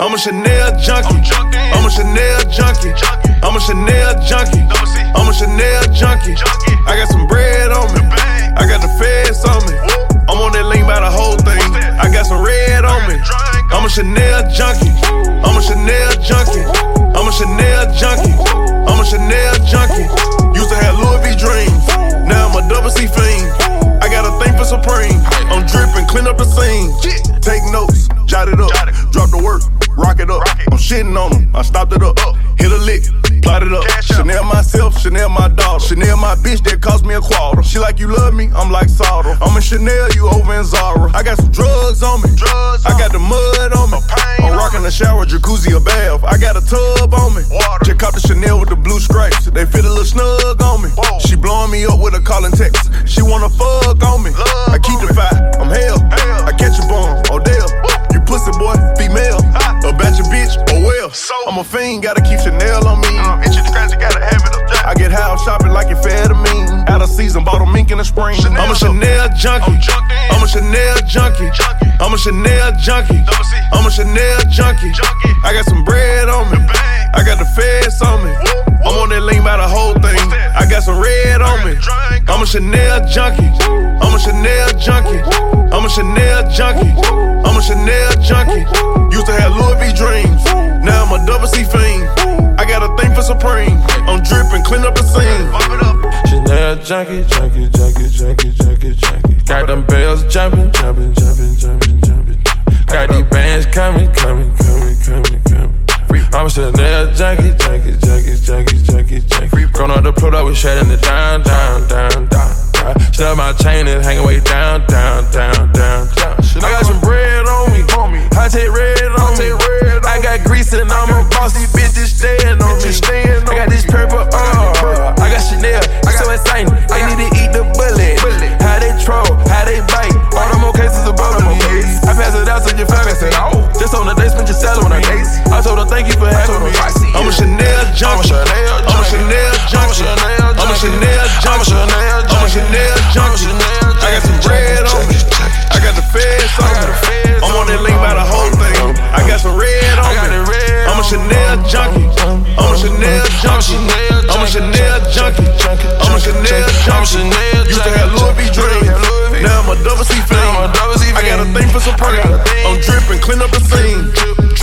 I'm a Chanel junkie. I'm a Chanel junkie. I'm a Chanel junkie. I'm a Chanel junkie. I got some bread on me. I got the feds on me. I'm on that lean by the whole thing. I got some red on me. I'm a Chanel junkie. I'm a Chanel junkie. I stopped it up. Hit a lick, plot it up. Chanel myself, Chanel my daughter. Chanel my bitch that cost me a quarter. She like you love me, I'm like Sauter. I'm in Chanel, you over in Zara. I got some drugs on me, drugs I got the mud on me. I'm rocking a shower, jacuzzi, a bath. I got a tub I'm a fiend, gotta keep Chanel on me. I get high off shopping like it fed to me. Out of season, bought a mink in the spring. I'm a Chanel junkie. I'm a Chanel junkie. I'm a Chanel junkie. I'm a Chanel junkie. I got some bread on me. I got the feds on me. I'm on that lean by the whole thing. I got some red on me. I'm a Chanel junkie. I'm a Chanel junkie. I'm a Chanel junkie. I'm a Chanel junkie. Used to have Louis V dreams. Chanel junkie, junkie, junkie, junkie, junkie, junkie. Got them bells jumping, jumping, jumping, jumping, jumping. Got these bands coming, coming, coming, coming, coming. I'm a Chanel junkie, junkie, junkie, junkie, junkie, junkie. The plot up, we shutting it down, down, down, down. down. Shut my chain and hang way down, down, grease and I'm a boss, these bitches staying on me. I got this purple, uh, I got Chanel, I'm so insane. They need to eat the bullet. How they troll, how they bite. All them more cases above me. I pass it out to your family. Just on the day, spend your salary. On a case. I told her thank you for having me. I'm a Chanel junkie. I'm a Chanel junkie. I'm a Chanel junkie. I'm a junkie. I'm a Chanel junkie. I'm a Chanel junkie. I'm a Chanel junkie. Used to have Louis V dreams. Now I'm a double C fan. I got a thing for Supreme. I'm dripping, clean up the scene.